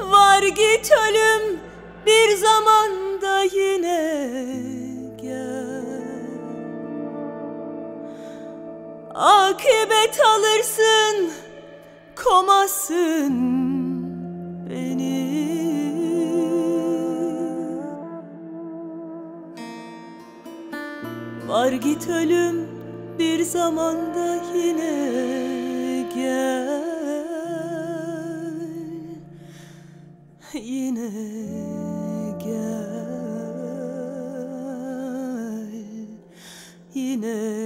Var git ölüm bir zamanda yine gel. Akıbet alırsın komasın beni. Var git ölüm bir zamanda yine gel Yine gel. Yine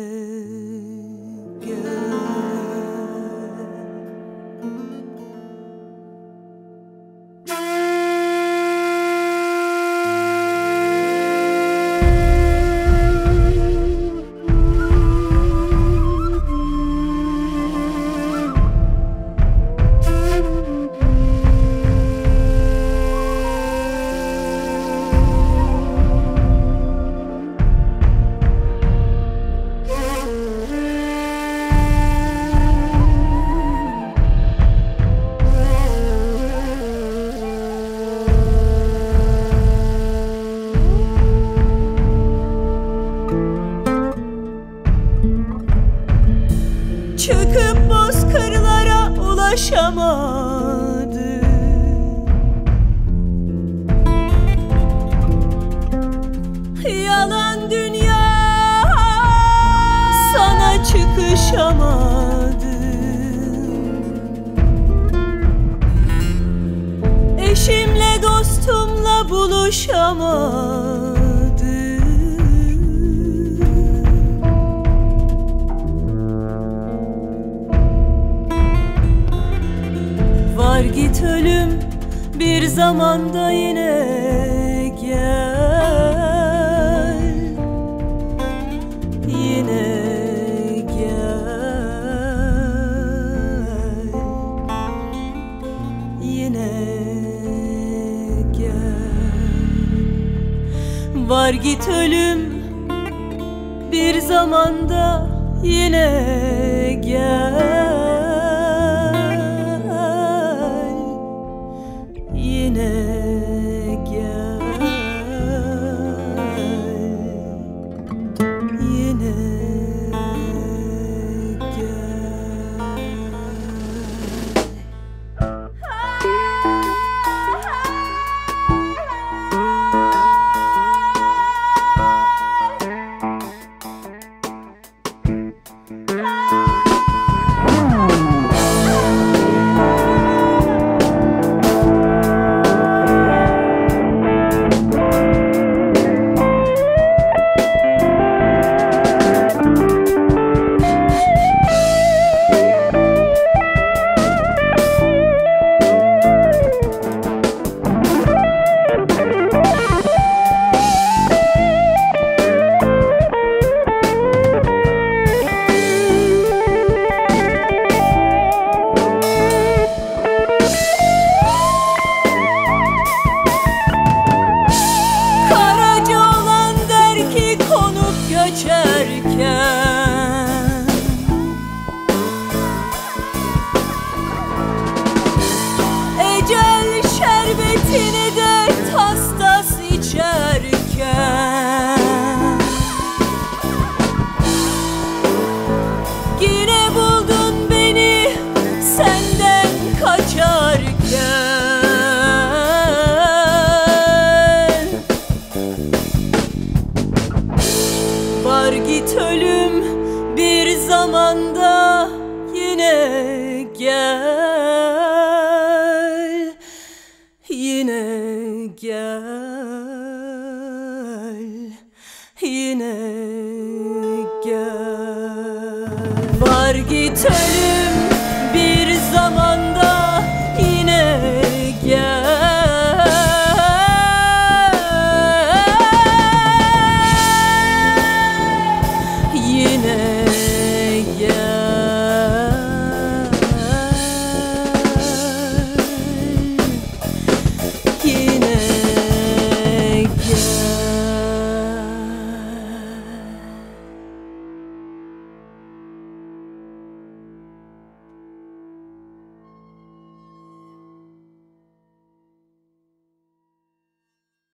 Çıkıp bozkırlara ulaşamadı. Yalan dünya sana çıkışamadı. Eşimle dostumla buluşamadı git ölüm bir zamanda yine gel. Yine gel. Yine gel. Var git ölüm bir zamanda yine gel gel yine gel yine gel. Var git öyle